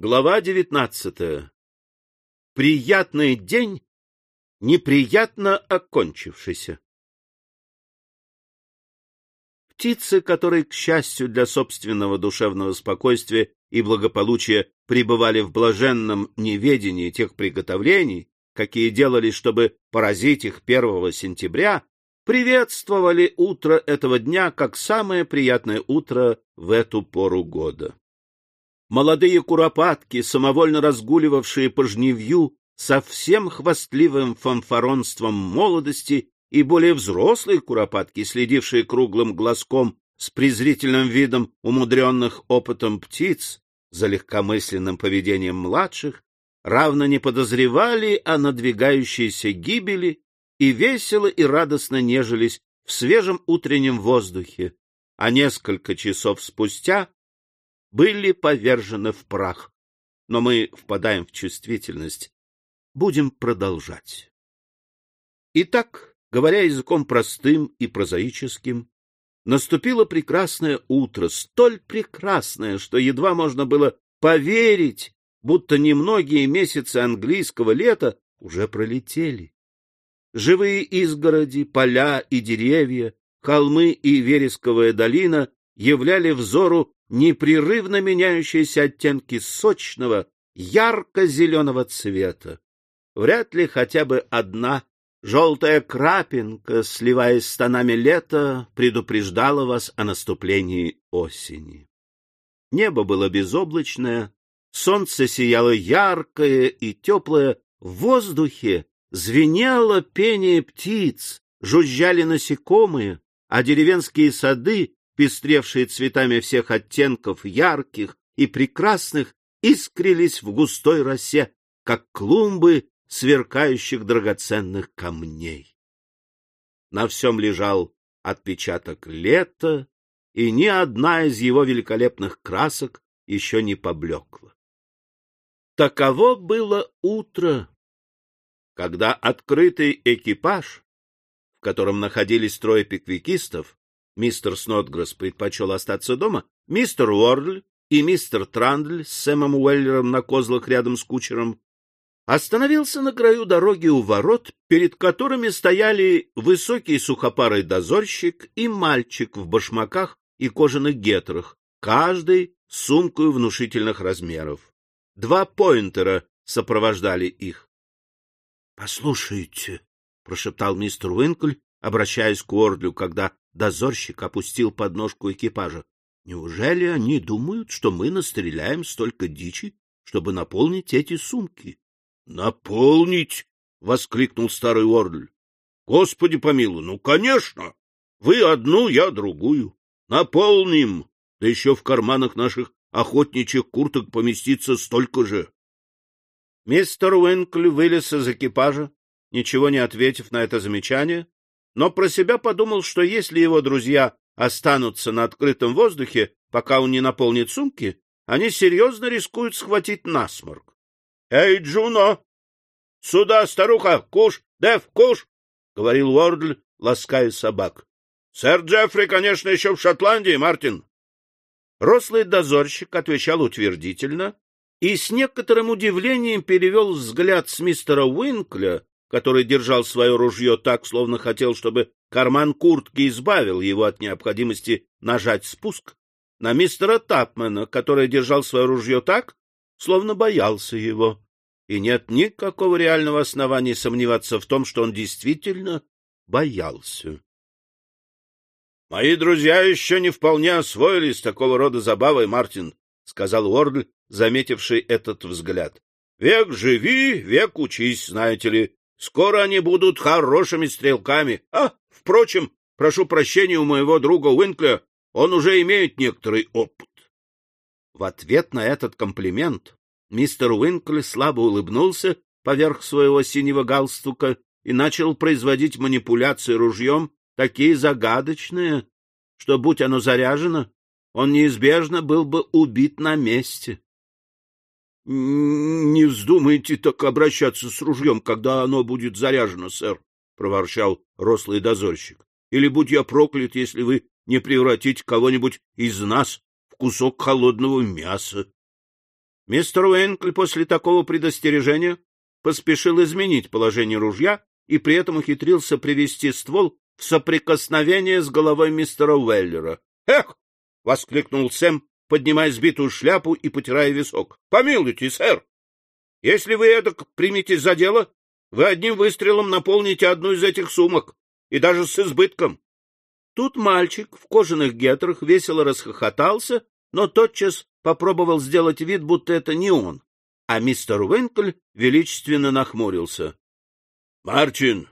Глава девятнадцатая. Приятный день, неприятно окончившийся. Птицы, которые, к счастью для собственного душевного спокойствия и благополучия, пребывали в блаженном неведении тех приготовлений, какие делались, чтобы поразить их первого сентября, приветствовали утро этого дня как самое приятное утро в эту пору года. Молодые куропатки, самовольно разгуливавшие по жневью, со всем хвастливым фанфаронством молодости, и более взрослые куропатки, следившие круглым глазком с презрительным видом умудренных опытом птиц, за легкомысленным поведением младших, равно не подозревали о надвигающейся гибели и весело и радостно нежились в свежем утреннем воздухе, а несколько часов спустя были повержены в прах. Но мы впадаем в чувствительность. Будем продолжать. Итак, говоря языком простым и прозаическим, наступило прекрасное утро, столь прекрасное, что едва можно было поверить, будто немногие месяцы английского лета уже пролетели. Живые изгороди, поля и деревья, холмы и вересковая долина являли взору непрерывно меняющиеся оттенки сочного, ярко-зеленого цвета. Вряд ли хотя бы одна желтая крапинка, сливаясь с тонами лета, предупреждала вас о наступлении осени. Небо было безоблачное, солнце сияло яркое и теплое, в воздухе звенело пение птиц, жужжали насекомые, а деревенские сады пестревшие цветами всех оттенков, ярких и прекрасных, искрились в густой росе, как клумбы сверкающих драгоценных камней. На всем лежал отпечаток лета, и ни одна из его великолепных красок еще не поблекла. Таково было утро, когда открытый экипаж, в котором находились трое пиквикистов, Мистер Снотгресс предпочел остаться дома, мистер Уордль и мистер Трандль с Сэмом Уэллером на козлах рядом с кучером остановился на краю дороги у ворот, перед которыми стояли высокий сухопарый дозорщик и мальчик в башмаках и кожаных гетрах, каждый с сумкой внушительных размеров. Два поинтера сопровождали их. — Послушайте, — прошептал мистер Уинкль, обращаясь к Уордлю, когда Дозорщик опустил подножку экипажа. Неужели они думают, что мы настреляем столько дичи, чтобы наполнить эти сумки? — Наполнить? — воскликнул старый Уордль. — Господи помилуй, ну, конечно! Вы одну, я другую. Наполним! Да еще в карманах наших охотничьих курток поместится столько же. Мистер Уинкли вылез из экипажа, ничего не ответив на это замечание, но про себя подумал, что если его друзья останутся на открытом воздухе, пока он не наполнит сумки, они серьезно рискуют схватить насморк. — Эй, Джуно! — Сюда, старуха! Куш! Дев, куш! — говорил Уордль, лаская собак. — Сэр Джеффри, конечно, еще в Шотландии, Мартин. Рослый дозорщик отвечал утвердительно и с некоторым удивлением перевел взгляд с мистера Уинкля который держал свое ружье так, словно хотел, чтобы карман куртки избавил его от необходимости нажать спуск, на мистера Тапмена, который держал свое ружье так, словно боялся его. И нет никакого реального основания сомневаться в том, что он действительно боялся. — Мои друзья еще не вполне освоились такого рода забавой, Мартин, — сказал Уордль, заметивший этот взгляд. — Век живи, век учись, знаете ли. Скоро они будут хорошими стрелками. А, впрочем, прошу прощения у моего друга Уинкля, он уже имеет некоторый опыт. В ответ на этот комплимент мистер Уинкли слабо улыбнулся поверх своего синего галстука и начал производить манипуляции ружьем, такие загадочные, что, будь оно заряжено, он неизбежно был бы убит на месте. — Не вздумайте так обращаться с ружьем, когда оно будет заряжено, сэр, — проворчал рослый дозорщик. — Или будь я проклят, если вы не превратите кого-нибудь из нас в кусок холодного мяса. Мистер Уэнкль после такого предостережения поспешил изменить положение ружья и при этом ухитрился привести ствол в соприкосновение с головой мистера Уэллера. «Эх!» — воскликнул Сэм, поднимая сбитую шляпу и потирая висок. — Помилуйте, сэр! Если вы это примете за дело, вы одним выстрелом наполните одну из этих сумок, и даже с избытком. Тут мальчик в кожаных гетрах весело расхохотался, но тотчас попробовал сделать вид, будто это не он, а мистер Уинкль величественно нахмурился. — Мартин,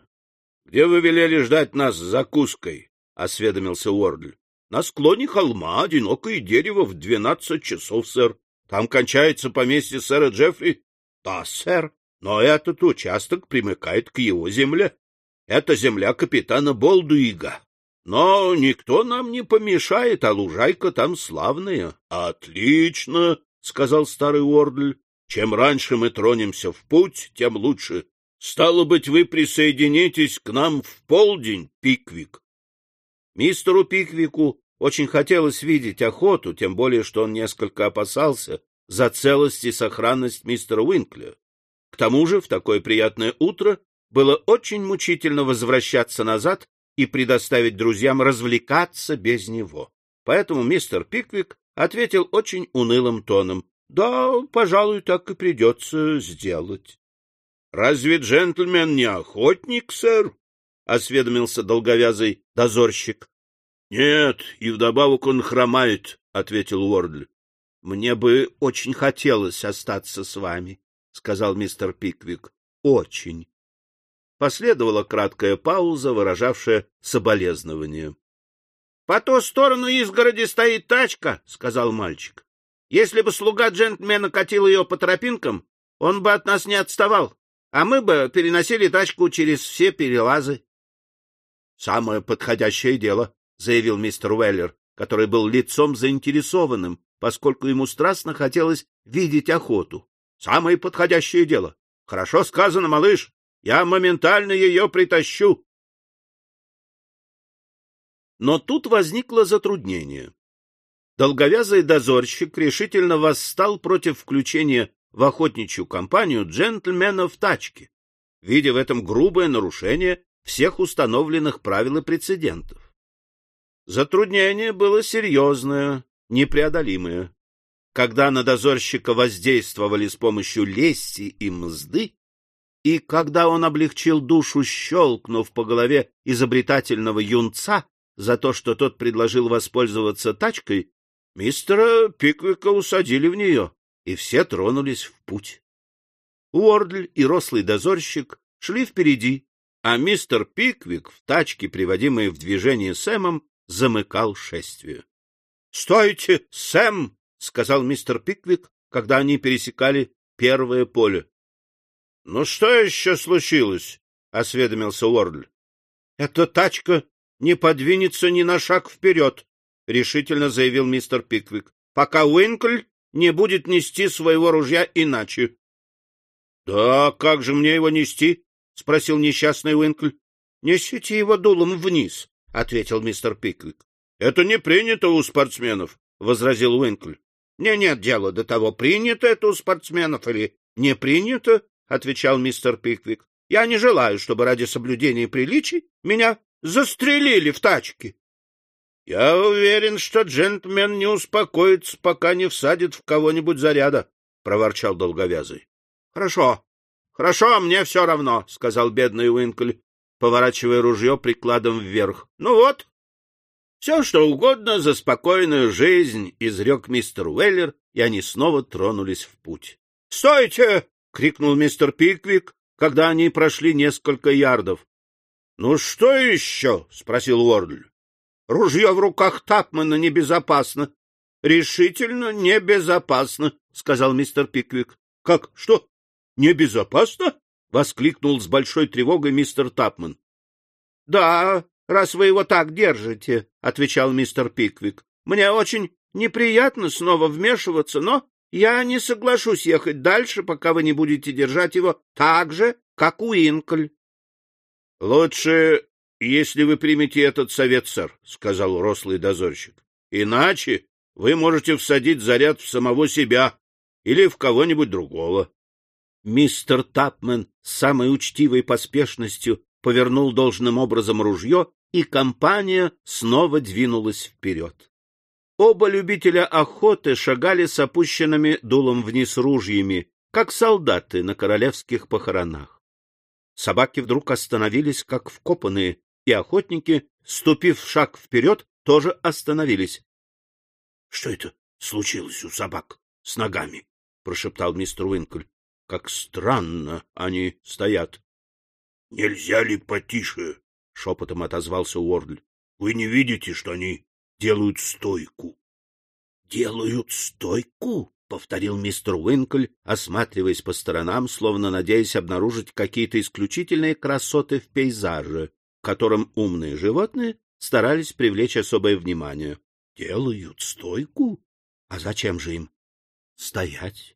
где вы велели ждать нас с закуской? — осведомился Уордль. — На склоне холма одинокое дерево в двенадцать часов, сэр. Там кончается поместье сэра Джеффри. — Да, сэр, но этот участок примыкает к его земле. Это земля капитана Болдуига. Но никто нам не помешает, а лужайка там славная. — Отлично, — сказал старый Уордль. — Чем раньше мы тронемся в путь, тем лучше. Стало быть, вы присоединитесь к нам в полдень, Пиквик. Мистеру Пиквику очень хотелось видеть охоту, тем более, что он несколько опасался за целость и сохранность мистера Уинкля. К тому же в такое приятное утро было очень мучительно возвращаться назад и предоставить друзьям развлекаться без него. Поэтому мистер Пиквик ответил очень унылым тоном. — Да, пожалуй, так и придется сделать. — Разве джентльмен не охотник, сэр? — осведомился долговязый дозорщик. — Нет, и вдобавок он хромает, — ответил Уордль. — Мне бы очень хотелось остаться с вами, — сказал мистер Пиквик. — Очень. Последовала краткая пауза, выражавшая соболезнование. — По ту сторону изгороди стоит тачка, — сказал мальчик. — Если бы слуга джентльмена катил ее по тропинкам, он бы от нас не отставал, а мы бы переносили тачку через все перелазы. — Самое подходящее дело, — заявил мистер Уэллер, который был лицом заинтересованным, поскольку ему страстно хотелось видеть охоту. — Самое подходящее дело. Хорошо сказано, малыш. Я моментально ее притащу. Но тут возникло затруднение. Долговязый дозорщик решительно восстал против включения в охотничью компанию джентльмена в тачке, видя в этом грубое нарушение всех установленных правил и прецедентов. Затруднение было серьезное, непреодолимое. Когда на дозорщика воздействовали с помощью лести и мзды, и когда он облегчил душу, щелкнув по голове изобретательного юнца за то, что тот предложил воспользоваться тачкой, мистера Пиквика усадили в нее, и все тронулись в путь. Уордль и рослый дозорщик шли впереди, а мистер Пиквик в тачке, приводимой в движение Сэмом, замыкал шествие. — Стойте, Сэм! — сказал мистер Пиквик, когда они пересекали первое поле. — Ну что еще случилось? — осведомился Уордль. — Эта тачка не подвинется ни на шаг вперед, — решительно заявил мистер Пиквик, — пока Уинкль не будет нести своего ружья иначе. — Да как же мне его нести? — спросил несчастный Уинкль. — Несите его дулом вниз, — ответил мистер Пиквик. — Это не принято у спортсменов, — возразил Уинкль. — Мне нет дела до того, принято это у спортсменов или не принято, — отвечал мистер Пиквик. — Я не желаю, чтобы ради соблюдения приличий меня застрелили в тачке. — Я уверен, что джентльмен не успокоится, пока не всадит в кого-нибудь заряда, — проворчал долговязый. — Хорошо, хорошо, мне все равно, — сказал бедный Уинкль, поворачивая ружье прикладом вверх. — Ну вот, все, что угодно за спокойную жизнь, — изрек мистер Уэллер, и они снова тронулись в путь. — Стойте! — крикнул мистер Пиквик, когда они прошли несколько ярдов. — Ну что еще? — спросил Уордль. — Ружье в руках Тапмана небезопасно. — Решительно небезопасно, — сказал мистер Пиквик. — Как? Что? Небезопасно? — воскликнул с большой тревогой мистер Тапман. — Да, раз вы его так держите, — отвечал мистер Пиквик. — Мне очень неприятно снова вмешиваться, но я не соглашусь ехать дальше, пока вы не будете держать его так же, как Уинкль. — Лучше, если вы примете этот совет, сэр, — сказал рослый дозорщик. — Иначе вы можете всадить заряд в самого себя или в кого-нибудь другого. Мистер Тапмен с самой учтивой поспешностью повернул должным образом ружье, и компания снова двинулась вперед. Оба любителя охоты шагали с опущенными дулом вниз ружьями, как солдаты на королевских похоронах. Собаки вдруг остановились, как вкопанные, и охотники, ступив шаг вперед, тоже остановились. — Что это случилось у собак с ногами? — прошептал мистер Уинкль. — Как странно они стоят. — Нельзя ли потише? — шепотом отозвался Уордль. — Вы не видите, что они делают стойку? — Делают стойку? — повторил мистер Уинкль, осматриваясь по сторонам, словно надеясь обнаружить какие-то исключительные красоты в пейзаже, которым умные животные старались привлечь особое внимание. — Делают стойку? А зачем же им стоять? —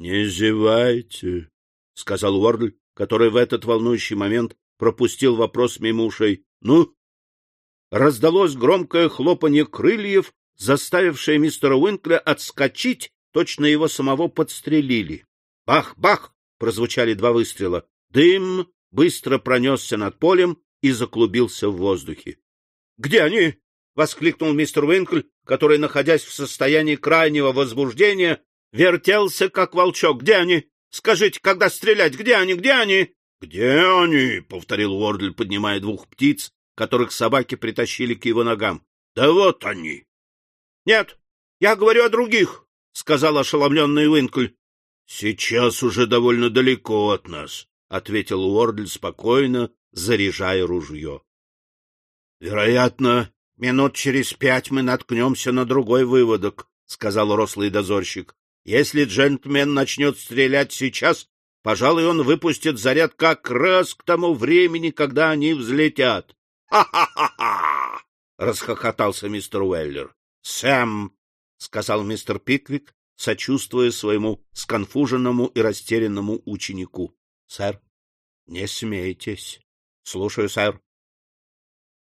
Не зевайте, — сказал Уордль, который в этот волнующий момент пропустил вопрос мимо ушей. — Ну? Раздалось громкое хлопанье крыльев, заставившее мистера Уинкля отскочить Точно его самого подстрелили. Бах-бах! Прозвучали два выстрела. Дым быстро пронесся над полем и заклубился в воздухе. — Где они? — воскликнул мистер Уинкль, который, находясь в состоянии крайнего возбуждения, вертелся, как волчок. — Где они? Скажите, когда стрелять? Где они? Где они? — Где они? — повторил Уордль, поднимая двух птиц, которых собаки притащили к его ногам. — Да вот они. — Нет, я говорю о других. — сказал ошеломленный Уинкль. — Сейчас уже довольно далеко от нас, — ответил Уордль спокойно, заряжая ружье. — Вероятно, минут через пять мы наткнемся на другой выводок, — сказал рослый дозорщик. — Если джентльмен начнет стрелять сейчас, пожалуй, он выпустит заряд как раз к тому времени, когда они взлетят. «Ха — расхохотался мистер Уэллер. — Сэм, — сказал мистер Пиквик, сочувствуя своему сконфуженному и растерянному ученику. — Сэр, не смейтесь. — Слушаю, сэр.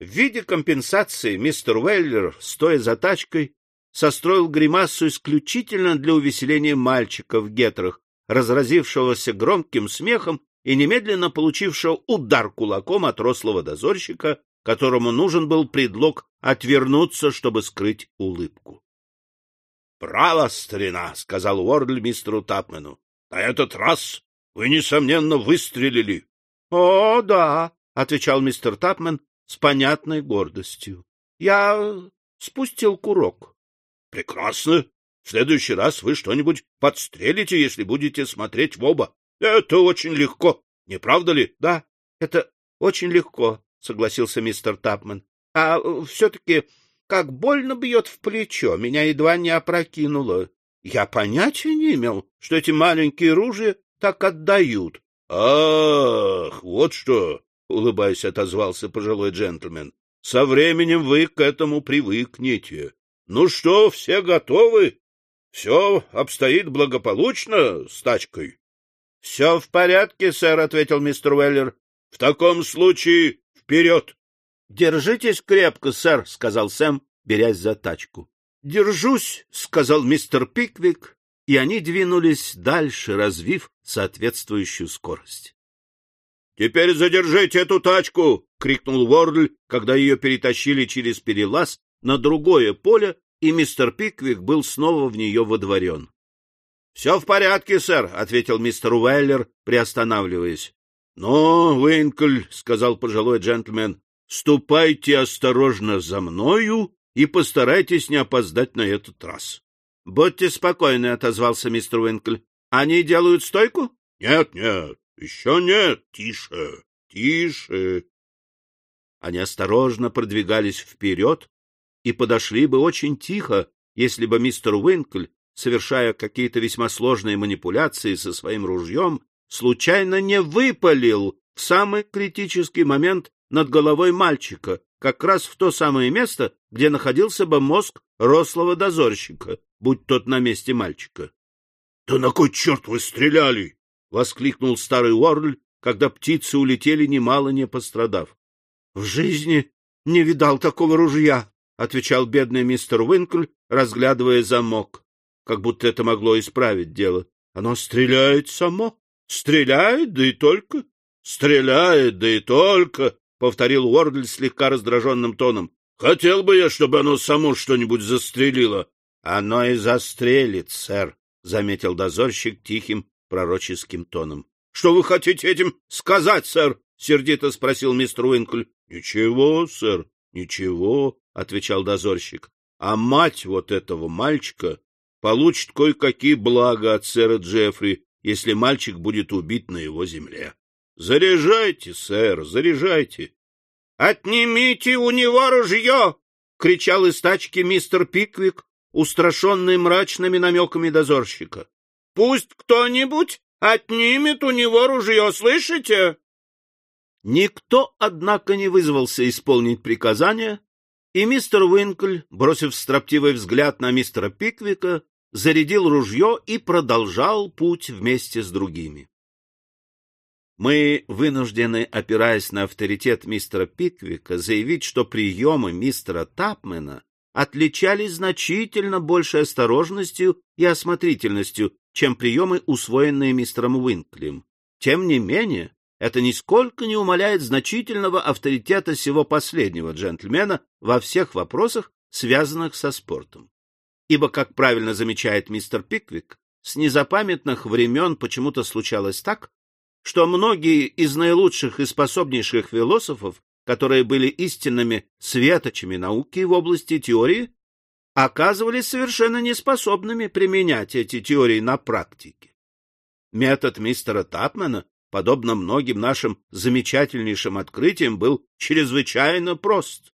В виде компенсации мистер Уэллер, стоя за тачкой, состроил гримасу исключительно для увеселения мальчика в гетрах, разразившегося громким смехом и немедленно получившего удар кулаком от рослого дозорщика, которому нужен был предлог отвернуться, чтобы скрыть улыбку. Право, старина, — сказал Уордль мистеру Тапмену. — На этот раз вы, несомненно, выстрелили. — О, да, — отвечал мистер Тапмен с понятной гордостью. — Я спустил курок. — Прекрасно. В следующий раз вы что-нибудь подстрелите, если будете смотреть в оба. Это очень легко, не правда ли? — Да, это очень легко, — согласился мистер Тапмен. — А все-таки как больно бьет в плечо, меня едва не опрокинуло. Я понятия не имел, что эти маленькие ружья так отдают. — Ах, вот что! — улыбаясь, отозвался пожилой джентльмен. — Со временем вы к этому привыкнете. Ну что, все готовы? Все обстоит благополучно с тачкой? — Все в порядке, сэр, — ответил мистер Уэллер. — В таком случае вперед! — Держитесь крепко, сэр, — сказал Сэм, берясь за тачку. — Держусь, — сказал мистер Пиквик, и они двинулись дальше, развив соответствующую скорость. — Теперь задержите эту тачку! — крикнул Уордль, когда ее перетащили через перелаз на другое поле, и мистер Пиквик был снова в нее водворен. — Все в порядке, сэр, — ответил мистер Уэллер, приостанавливаясь. — Ну, Уинкль, — сказал пожилой джентльмен, Ступайте осторожно за мною и постарайтесь не опоздать на этот раз. — Будьте спокойны, — отозвался мистер Уинкль. — Они делают стойку? — Нет, нет, еще нет. Тише, тише. Они осторожно продвигались вперед и подошли бы очень тихо, если бы мистер Уинкль, совершая какие-то весьма сложные манипуляции со своим ружьем, случайно не выпалил в самый критический момент над головой мальчика, как раз в то самое место, где находился бы мозг рослого дозорщика, будь тот на месте мальчика. — Да на кой черт вы стреляли? — воскликнул старый Уорль, когда птицы улетели, немало не пострадав. — В жизни не видал такого ружья, — отвечал бедный мистер Уинкль, разглядывая замок. как будто это могло исправить дело. — Оно стреляет само. Стреляет, да и только. Стреляет, да и только, — повторил Уордль слегка раздраженным тоном. — Хотел бы я, чтобы оно само что-нибудь застрелило. — Оно и застрелит, сэр, — заметил дозорщик тихим пророческим тоном. — Что вы хотите этим сказать, сэр? — сердито спросил мистер Уинкль. — Ничего, сэр, ничего, — отвечал дозорщик. — А мать вот этого мальчика получит кое-какие блага от сэра Джеффри, если мальчик будет убит на его земле. Заряжайте, сэр, заряжайте. — Отнимите у него ружье! — кричал из тачки мистер Пиквик, устрашенный мрачными намеками дозорщика. — Пусть кто-нибудь отнимет у него ружье, слышите? Никто, однако, не вызвался исполнить приказание, и мистер Уинкль, бросив строптивый взгляд на мистера Пиквика, зарядил ружье и продолжал путь вместе с другими. Мы вынуждены, опираясь на авторитет мистера Пиквика, заявить, что приемы мистера Тапмена отличались значительно большей осторожностью и осмотрительностью, чем приемы, усвоенные мистером Уинклем. Тем не менее, это нисколько не умаляет значительного авторитета сего последнего джентльмена во всех вопросах, связанных со спортом ибо, как правильно замечает мистер Пиквик, с незапамятных времен почему-то случалось так, что многие из наилучших и способнейших философов, которые были истинными светочами науки в области теории, оказывались совершенно неспособными применять эти теории на практике. Метод мистера Тапмана, подобно многим нашим замечательнейшим открытиям, был чрезвычайно прост.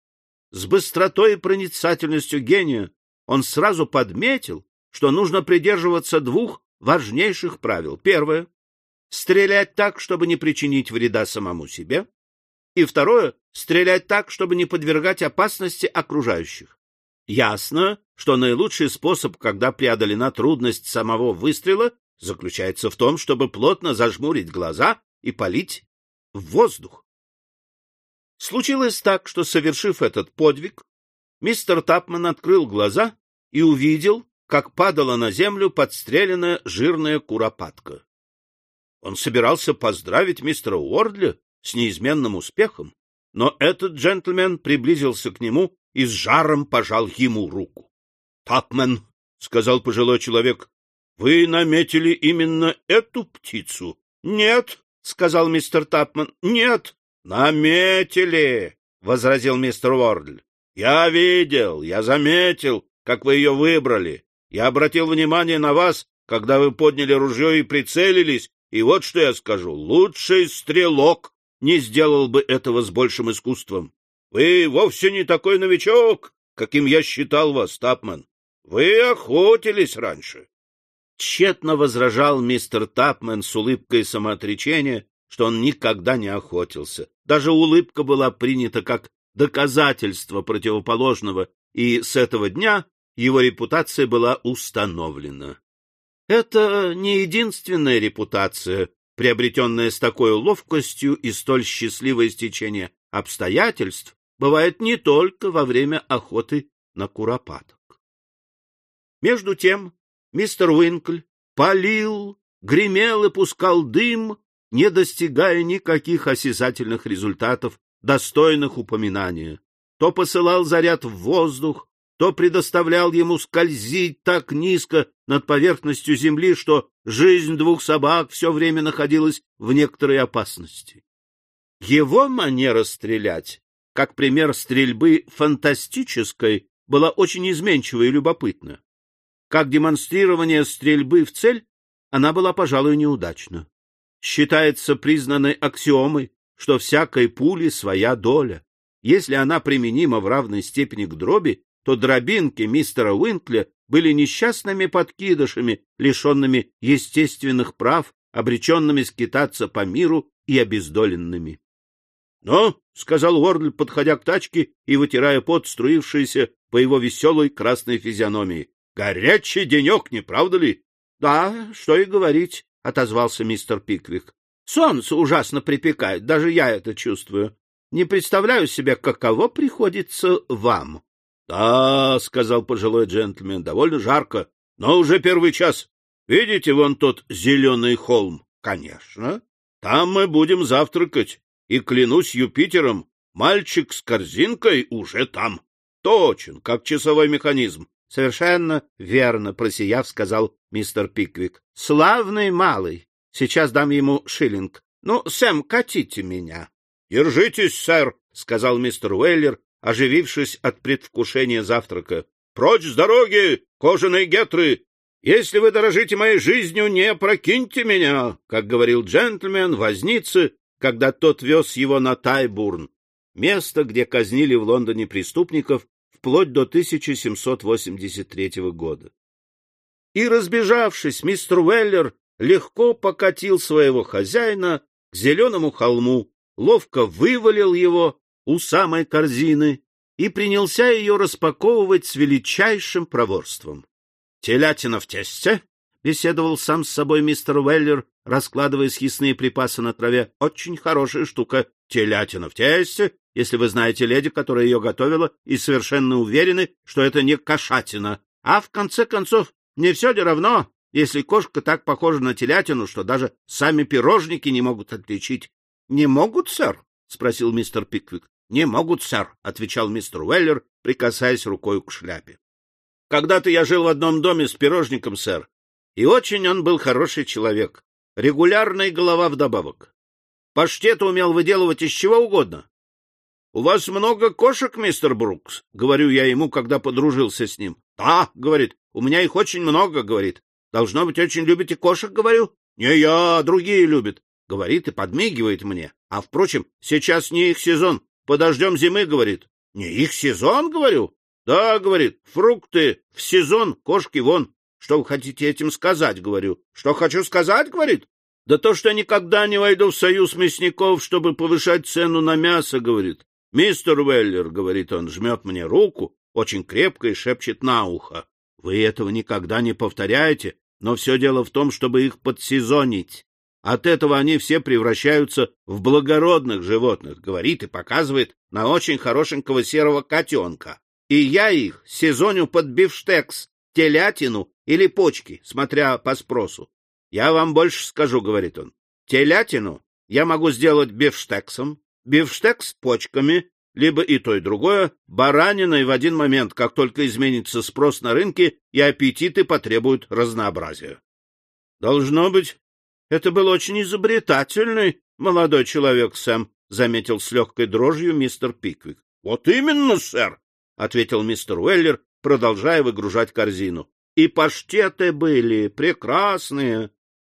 С быстротой и проницательностью гения он сразу подметил, что нужно придерживаться двух важнейших правил. Первое — стрелять так, чтобы не причинить вреда самому себе. И второе — стрелять так, чтобы не подвергать опасности окружающих. Ясно, что наилучший способ, когда преодолена трудность самого выстрела, заключается в том, чтобы плотно зажмурить глаза и полить в воздух. Случилось так, что, совершив этот подвиг, мистер Тапман открыл глаза и увидел, как падала на землю подстреленная жирная куропатка. Он собирался поздравить мистера Уордля с неизменным успехом, но этот джентльмен приблизился к нему и с жаром пожал ему руку. — Тапмен, — сказал пожилой человек, — вы наметили именно эту птицу? — Нет, — сказал мистер Тапмен, — нет. — Наметили, — возразил мистер Уордль. Я видел, я заметил, как вы ее выбрали. Я обратил внимание на вас, когда вы подняли ружье и прицелились, и вот что я скажу. Лучший стрелок не сделал бы этого с большим искусством. Вы вовсе не такой новичок, каким я считал вас, Тапман. Вы охотились раньше. Тщетно возражал мистер Тапмен с улыбкой самоотречения, что он никогда не охотился. Даже улыбка была принята как доказательство противоположного, и с этого дня его репутация была установлена. Это не единственная репутация, приобретенная с такой ловкостью и столь счастливое стечение обстоятельств, бывает не только во время охоты на куропаток. Между тем мистер Уинкль палил, гремел и пускал дым, не достигая никаких осязательных результатов достойных упоминания. То посылал заряд в воздух, то предоставлял ему скользить так низко над поверхностью земли, что жизнь двух собак все время находилась в некоторой опасности. Его манера стрелять, как пример стрельбы фантастической, была очень изменчива и любопытна. Как демонстрирование стрельбы в цель, она была, пожалуй, неудачна. Считается признанной аксиомой, что всякой пули своя доля. Если она применима в равной степени к дроби, то дробинки мистера Уинкля были несчастными подкидышами, лишенными естественных прав, обреченными скитаться по миру и обездоленными. — Ну, — сказал Уордль, подходя к тачке и вытирая пот, струившийся по его веселой красной физиономии. — Горячий денек, не правда ли? — Да, что и говорить, — отозвался мистер Пиквик. Солнце ужасно припекает, даже я это чувствую. Не представляю себе, каково приходится вам. — Да, — сказал пожилой джентльмен, — довольно жарко. Но уже первый час. Видите вон тот зеленый холм? Конечно. Там мы будем завтракать. И, клянусь Юпитером, мальчик с корзинкой уже там. Точен, как часовой механизм. — Совершенно верно, просияв, сказал мистер Пиквик. — Славный малый. Сейчас дам ему шиллинг. Ну, Сэм, катите меня. — Держитесь, сэр, — сказал мистер Уэллер, оживившись от предвкушения завтрака. — Прочь с дороги, кожаные гетры! Если вы дорожите моей жизнью, не прокиньте меня, как говорил джентльмен возницы, когда тот вез его на Тайбурн, место, где казнили в Лондоне преступников вплоть до 1783 года. И, разбежавшись, мистер Уэллер легко покатил своего хозяина к зеленому холму, ловко вывалил его у самой корзины и принялся ее распаковывать с величайшим проворством. — Телятина в тесте? — беседовал сам с собой мистер Уэллер, раскладывая съестные припасы на траве. — Очень хорошая штука. Телятина в тесте, если вы знаете леди, которая ее готовила, и совершенно уверены, что это не кошатина. А в конце концов, мне все ли равно, если кошка так похожа на телятину, что даже сами пирожники не могут отличить. — Не могут, сэр? — спросил мистер Пиквик. — Не могут, сэр, — отвечал мистер Уэллер, прикасаясь рукой к шляпе. — Когда-то я жил в одном доме с пирожником, сэр, и очень он был хороший человек. Регулярная голова вдобавок. Паштет умел выделывать из чего угодно. — У вас много кошек, мистер Брукс? — говорю я ему, когда подружился с ним. — Да, — говорит, — у меня их очень много, — говорит. — Должно быть, очень любите кошек, — говорю. — Не я, другие любят говорит и подмигивает мне. А, впрочем, сейчас не их сезон, подождем зимы, говорит. Не их сезон, говорю? Да, говорит, фрукты в сезон, кошки вон. Что вы хотите этим сказать, говорю? Что хочу сказать, говорит? Да то, что никогда не войду в союз мясников, чтобы повышать цену на мясо, говорит. Мистер Уэллер, говорит он, жмет мне руку, очень крепко и шепчет на ухо. Вы этого никогда не повторяете, но все дело в том, чтобы их подсезонить. От этого они все превращаются в благородных животных, говорит и показывает на очень хорошенького серого котенка. И я их сезоню под бифштекс, телятину или почки, смотря по спросу. Я вам больше скажу, говорит он. Телятину я могу сделать бифштексом, бифштекс почками, либо и то, и другое, бараниной в один момент, как только изменится спрос на рынке и аппетиты потребуют разнообразия. Должно быть, — Это был очень изобретательный молодой человек, Сэм, — заметил с легкой дрожью мистер Пиквик. — Вот именно, сэр, — ответил мистер Уэллер, продолжая выгружать корзину. — И паштеты были прекрасные.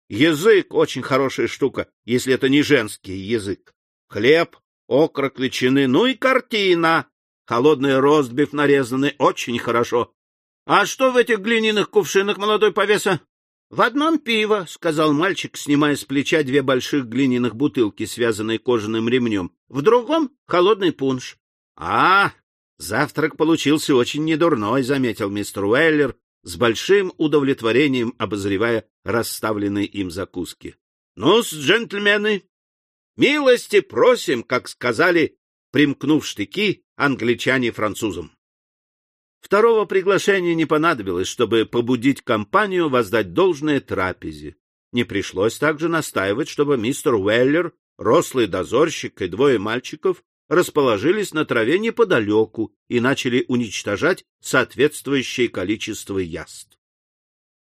Язык — очень хорошая штука, если это не женский язык. Хлеб, окорок ветчины, ну и картина. Холодный ростбиф нарезанный очень хорошо. — А что в этих глиняных кувшинах, молодой повеса? — В одном пиво, — сказал мальчик, снимая с плеча две больших глиняных бутылки, связанные кожаным ремнем. — В другом — холодный пунш. — А, завтрак получился очень недурной, — заметил мистер Уэллер, с большим удовлетворением обозревая расставленные им закуски. — Ну-с, джентльмены, милости просим, как сказали, примкнув штыки англичане французам. Второго приглашения не понадобилось, чтобы побудить компанию воздать должное трапезе. Не пришлось также настаивать, чтобы мистер Уэллер, рослый дозорщик и двое мальчиков расположились на траве неподалеку и начали уничтожать соответствующее количество яств.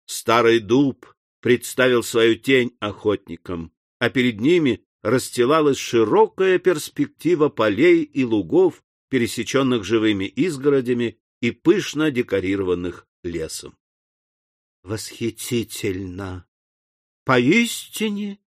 Старый дуб представил свою тень охотникам, а перед ними расстилалась широкая перспектива полей и лугов, пересеченных живыми изгородями и пышно декорированных лесом. Восхитительно! Поистине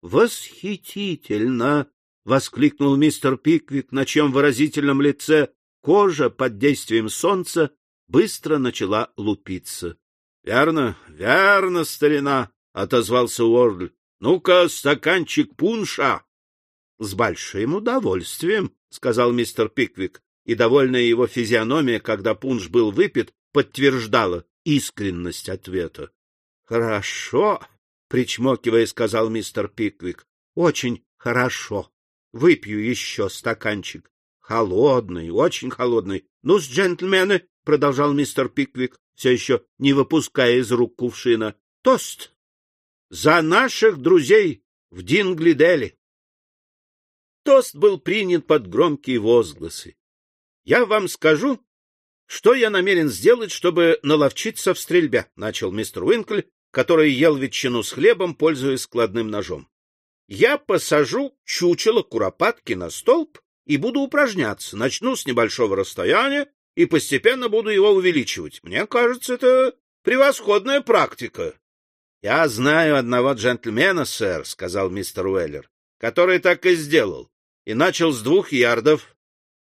восхитительно! Воскликнул мистер Пиквик, на чем выразительном лице кожа под действием солнца быстро начала лупиться. — Верно, верно, старина, — отозвался Уордль. — Ну-ка, стаканчик пунша. — С большим удовольствием, — сказал мистер Пиквик и довольная его физиономия, когда пунш был выпит, подтверждала искренность ответа. — Хорошо, — причмокивая, сказал мистер Пиквик. — Очень хорошо. Выпью еще стаканчик. Холодный, очень холодный. Ну-с, джентльмены, — продолжал мистер Пиквик, все еще не выпуская из рук кувшина. — Тост! За наших друзей в Динглидели! Тост был принят под громкие возгласы. Я вам скажу, что я намерен сделать, чтобы наловчиться в стрельбе, — начал мистер Уинкль, который ел ветчину с хлебом, пользуясь складным ножом. Я посажу чучело куропатки на столб и буду упражняться. Начну с небольшого расстояния и постепенно буду его увеличивать. Мне кажется, это превосходная практика. — Я знаю одного джентльмена, сэр, — сказал мистер Уэллер, — который так и сделал, и начал с двух ярдов,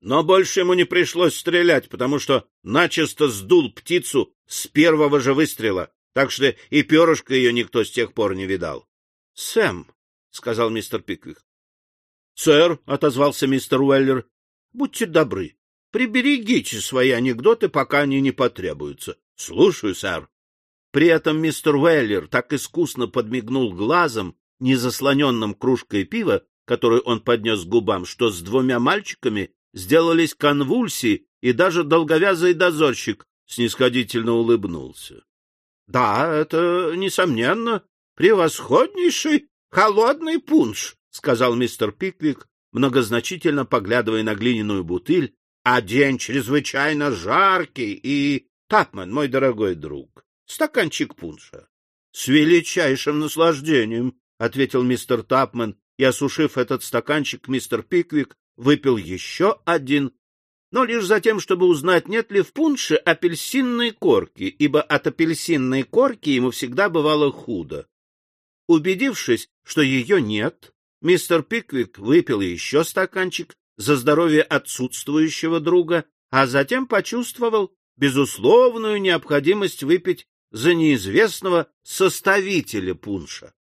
но больше ему не пришлось стрелять, потому что начисто сдул птицу с первого же выстрела, так что и перышко ее никто с тех пор не видал. — Сэм, — сказал мистер Пиквик. — Сэр, — отозвался мистер Уэллер, — будьте добры, приберегите свои анекдоты, пока они не потребуются. — Слушаю, сэр. При этом мистер Уэллер так искусно подмигнул глазом, не заслоненным кружкой пива, которую он поднес к губам, что с двумя мальчиками сделались конвульсии, и даже долговязый дозорщик снисходительно улыбнулся. — Да, это, несомненно, превосходнейший холодный пунш, — сказал мистер Пиквик, многозначительно поглядывая на глиняную бутыль, — а день чрезвычайно жаркий и... Тапман, мой дорогой друг, стаканчик пунша. — С величайшим наслаждением, — ответил мистер Тапман, и, осушив этот стаканчик, мистер Пиквик выпил еще один, но лишь за тем, чтобы узнать, нет ли в пунше апельсинной корки, ибо от апельсинной корки ему всегда бывало худо. Убедившись, что ее нет, мистер Пиквик выпил еще стаканчик за здоровье отсутствующего друга, а затем почувствовал безусловную необходимость выпить за неизвестного составителя пунша.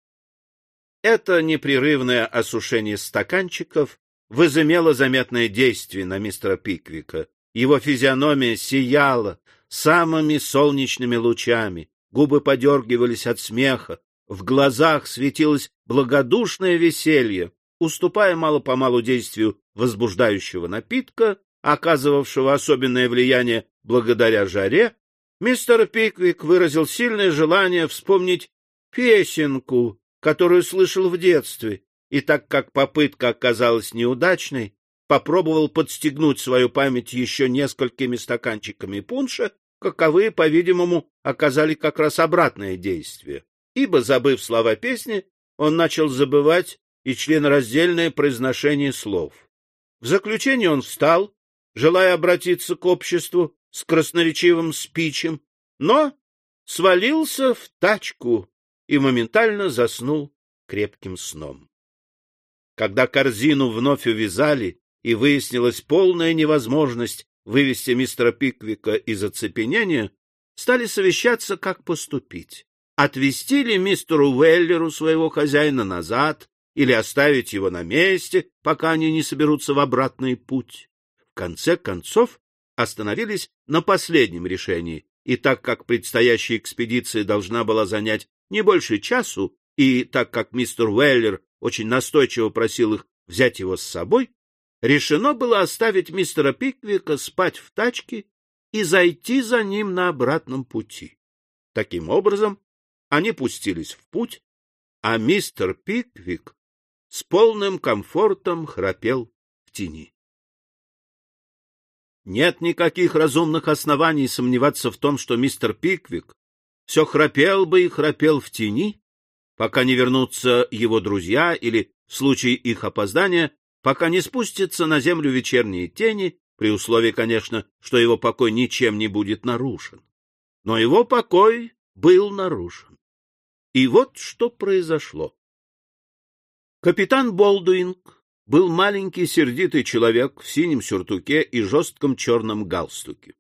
Это непрерывное осушение стаканчиков возымело заметное действие на мистера Пиквика. Его физиономия сияла самыми солнечными лучами, губы подергивались от смеха, в глазах светилось благодушное веселье, уступая мало-помалу действию возбуждающего напитка, оказывавшего особенное влияние благодаря жаре, мистер Пиквик выразил сильное желание вспомнить песенку, которую слышал в детстве, и так как попытка оказалась неудачной, попробовал подстегнуть свою память еще несколькими стаканчиками пунша, каковые, по-видимому, оказали как раз обратное действие ибо, забыв слова песни, он начал забывать и членораздельное произношение слов. В заключение он встал, желая обратиться к обществу с красноречивым спичем, но свалился в тачку и моментально заснул крепким сном. Когда корзину вновь увязали, и выяснилась полная невозможность вывести мистера Пиквика из оцепенения, стали совещаться, как поступить отвезти ли мистеру Уэллеру своего хозяина назад или оставить его на месте, пока они не соберутся в обратный путь. В конце концов остановились на последнем решении, и так как предстоящая экспедиция должна была занять не больше часу, и так как мистер Уэллер очень настойчиво просил их взять его с собой, решено было оставить мистера Пиквика спать в тачке и зайти за ним на обратном пути. Таким образом, они пустились в путь, а мистер Пиквик с полным комфортом храпел в тени. Нет никаких разумных оснований сомневаться в том, что мистер Пиквик все храпел бы и храпел в тени, пока не вернутся его друзья или, в случае их опоздания, пока не спустятся на землю вечерние тени, при условии, конечно, что его покой ничем не будет нарушен. Но его покой был нарушен. И вот что произошло. Капитан Болдуинг был маленький сердитый человек в синем сюртуке и жестком черном галстуке.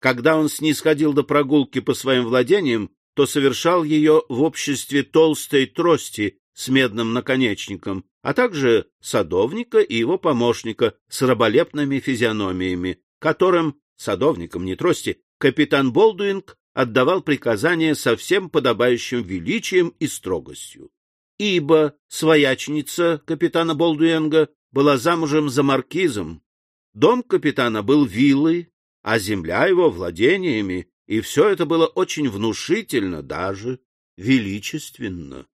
Когда он снисходил до прогулки по своим владениям, то совершал ее в обществе толстой трости с медным наконечником, а также садовника и его помощника с раболепными физиономиями, которым, садовником не трости, капитан Болдуинг отдавал приказания со всем подобающим величием и строгостью. Ибо своячница капитана Болдуэнга была замужем за маркизом, дом капитана был виллой, а земля его владениями, и все это было очень внушительно, даже величественно.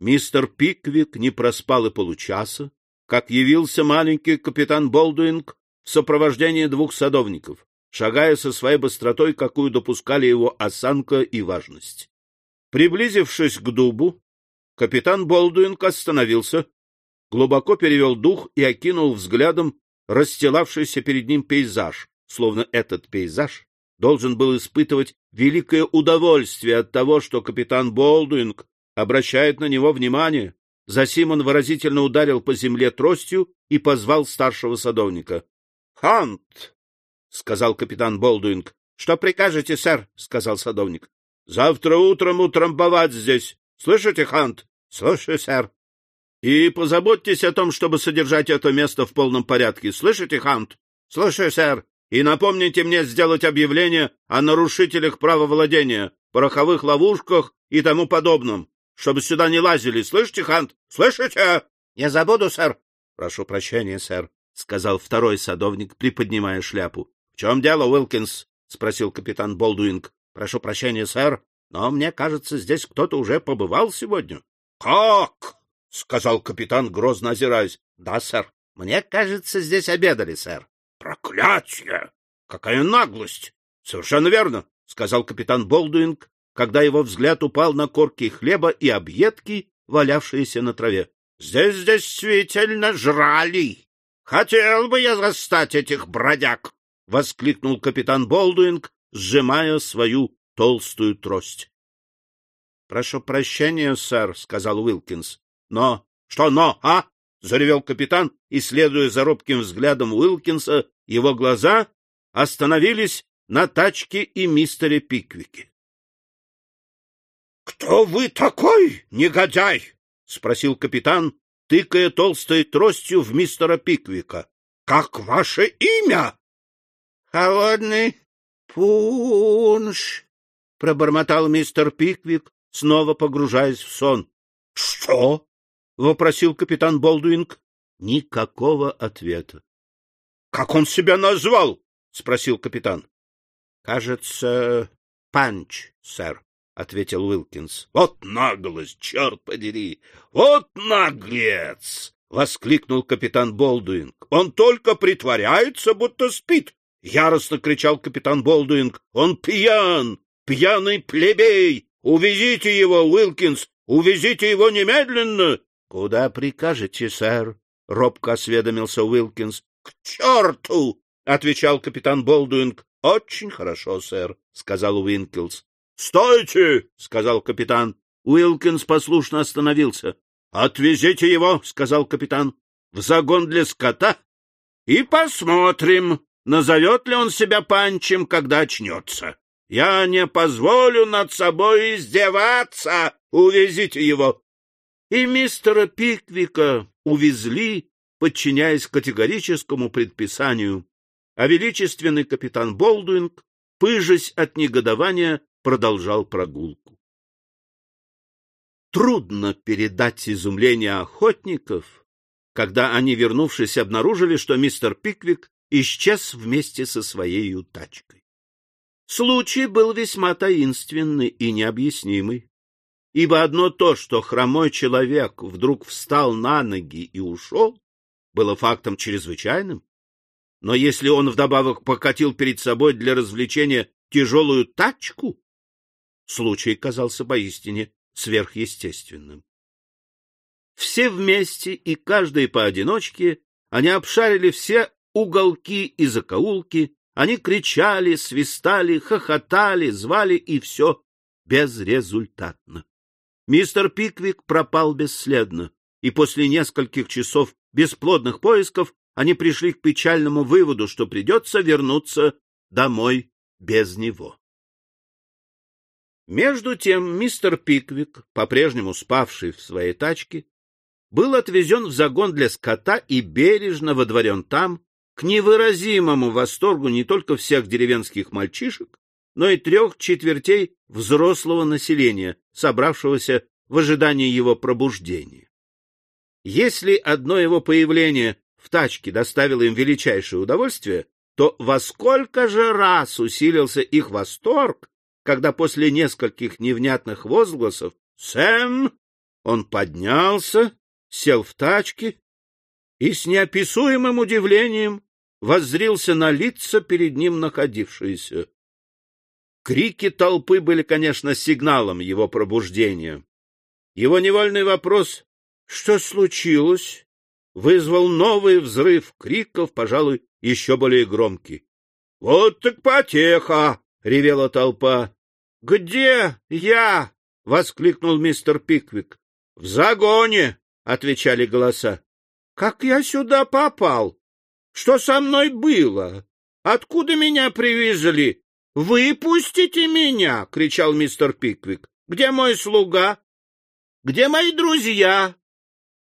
Мистер Пиквик не проспал и получаса, как явился маленький капитан Болдуинг в сопровождении двух садовников, шагая со своей быстротой, какую допускали его осанка и важность. Приблизившись к дубу, капитан Болдуинг остановился, глубоко перевел дух и окинул взглядом расстилавшийся перед ним пейзаж, словно этот пейзаж должен был испытывать великое удовольствие от того, что капитан Болдуинг обращает на него внимание. Засим он выразительно ударил по земле тростью и позвал старшего садовника. — Хант! — сказал капитан Болдуинг. — Что прикажете, сэр? — сказал садовник. — Завтра утром утрамбовать здесь. Слышите, Хант? — Слушаю, сэр. — И позаботьтесь о том, чтобы содержать это место в полном порядке. Слышите, Хант? — Слушаю, сэр. И напомните мне сделать объявление о нарушителях права владения, пороховых ловушках и тому подобном, чтобы сюда не лазили. Слышите, Хант? Слышите? — Не забуду, сэр. — Прошу прощения, сэр, — сказал второй садовник, приподнимая шляпу. — В чем дело, Уилкинс? — спросил капитан Болдуинг. — Прошу прощения, сэр, но мне кажется, здесь кто-то уже побывал сегодня. — Как? — сказал капитан, грозно озираясь. — Да, сэр. Мне кажется, здесь обедали, сэр. Проклятие! Какая наглость! Совершенно верно, сказал капитан Болдуинг, когда его взгляд упал на корки хлеба и объедки, валявшиеся на траве. Здесь действительно жрали. Хотел бы я застать этих бродяг! Воскликнул капитан Болдуинг, сжимая свою толстую трость. — Прошу прощения, сэр, — сказал Уилкинс. — Но... — Что но, а? — заревел капитан, и, следуя за робким взглядом Уилкинса, его глаза остановились на тачке и мистере Пиквике. — Кто вы такой, негодяй? — спросил капитан, тыкая толстой тростью в мистера Пиквика. — Как ваше имя? — Холодный пунш, — пробормотал мистер Пиквик, снова погружаясь в сон. — Что? — вопросил капитан Болдуинг. Никакого ответа. — Как он себя назвал? — спросил капитан. — Кажется, Панч, сэр, — ответил Уилкинс. — Вот наглость, черт подери! Вот наглец! — воскликнул капитан Болдуинг. — Он только притворяется, будто спит! — яростно кричал капитан Болдуинг. — Он пьян! Пьяный плебей! Увезите его, Уилкинс! Увезите его немедленно! — Куда прикажете, сэр? — робко осведомился Уилкинс. — К черту! — отвечал капитан Болдуинг. — Очень хорошо, сэр, — сказал Уинкелс. — Стойте! — сказал капитан. Уилкинс послушно остановился. — Отвезите его, — сказал капитан, — в загон для скота и посмотрим, назовет ли он себя панчем, когда очнется. Я не позволю над собой издеваться. Увезите его и мистера Пиквика увезли, подчиняясь категорическому предписанию, а величественный капитан Болдуинг, пыжась от негодования, продолжал прогулку. Трудно передать изумление охотников, когда они, вернувшись, обнаружили, что мистер Пиквик исчез вместе со своей тачкой. Случай был весьма таинственный и необъяснимый ибо одно то, что хромой человек вдруг встал на ноги и ушел, было фактом чрезвычайным. Но если он вдобавок покатил перед собой для развлечения тяжелую тачку, случай казался поистине сверхъестественным. Все вместе и каждый поодиночке они обшарили все уголки и закоулки, они кричали, свистали, хохотали, звали, и все безрезультатно. Мистер Пиквик пропал бесследно, и после нескольких часов бесплодных поисков они пришли к печальному выводу, что придется вернуться домой без него. Между тем мистер Пиквик, по-прежнему спавший в своей тачке, был отвезен в загон для скота и бережно водворен там, к невыразимому восторгу не только всех деревенских мальчишек, но и трех четвертей взрослого населения, собравшегося в ожидании его пробуждения. Если одно его появление в тачке доставило им величайшее удовольствие, то во сколько же раз усилился их восторг, когда после нескольких невнятных возгласов «Сэм!» он поднялся, сел в тачке и с неописуемым удивлением воззрился на лица перед ним находившиеся. Крики толпы были, конечно, сигналом его пробуждения. Его невольный вопрос «Что случилось?» вызвал новый взрыв криков, пожалуй, еще более громкий. — Вот так потеха! — ревела толпа. — Где я? — воскликнул мистер Пиквик. — В загоне! — отвечали голоса. — Как я сюда попал? Что со мной было? Откуда меня привезли? — Выпустите меня! — кричал мистер Пиквик. — Где мой слуга? Где мои друзья?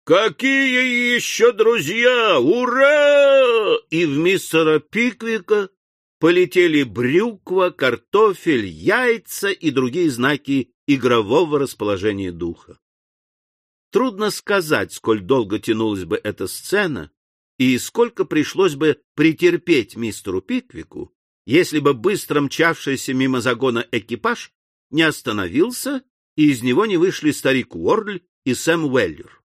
«Какие еще друзья! Ура!» И в мистера Пиквика полетели брюква, картофель, яйца и другие знаки игрового расположения духа. Трудно сказать, сколь долго тянулась бы эта сцена и сколько пришлось бы претерпеть мистеру Пиквику, если бы быстро мчавшийся мимо загона экипаж не остановился и из него не вышли старик Уорль и Сэм Уэллер.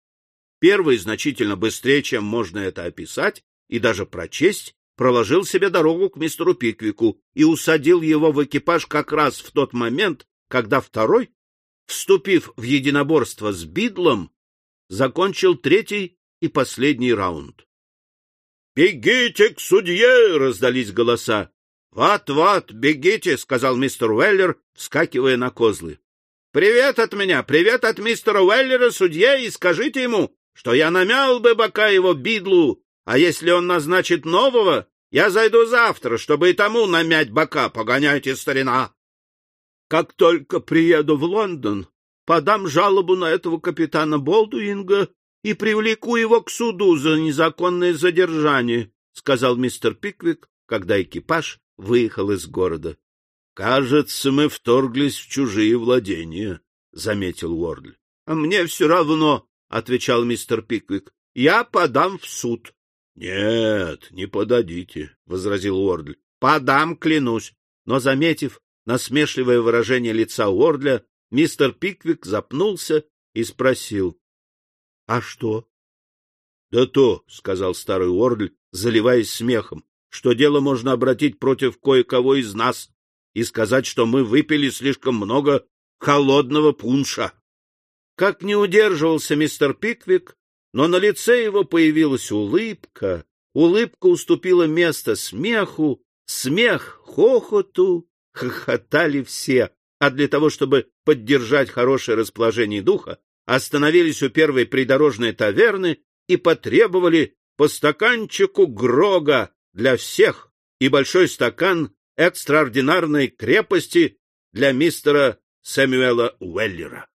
Первый значительно быстрее, чем можно это описать и даже прочесть, проложил себе дорогу к мистеру Пиквику и усадил его в экипаж как раз в тот момент, когда второй, вступив в единоборство с Бидлом, закончил третий и последний раунд. «Бегите к судье!» — раздались голоса. «Вот-вот, бегите!» — сказал мистер Уэллер, вскакивая на козлы. «Привет от меня! Привет от мистера Уэллера, судье, и скажите ему, что я намял бы бока его бидлу, а если он назначит нового, я зайду завтра, чтобы и тому намять бока, погоняйте, старина. Как только приеду в Лондон, подам жалобу на этого капитана Болдуинга и привлеку его к суду за незаконное задержание, — сказал мистер Пиквик, когда экипаж выехал из города. — Кажется, мы вторглись в чужие владения, — заметил Уордль. — А мне все равно, — отвечал мистер Пиквик. — Я подам в суд. — Нет, не подадите, — возразил Уордль. — Подам, клянусь. Но, заметив насмешливое выражение лица Уордля, мистер Пиквик запнулся и спросил. — А что? — Да то, — сказал старый Уордль, заливаясь смехом, — что дело можно обратить против кое-кого из нас и сказать, что мы выпили слишком много холодного пунша. Как не удерживался мистер Пиквик, но на лице его появилась улыбка, улыбка уступила место смеху, смех хохоту, хохотали все, а для того, чтобы поддержать хорошее расположение духа, остановились у первой придорожной таверны и потребовали по стаканчику Грога для всех и большой стакан экстраординарной крепости для мистера Сэмюэла Уэллера.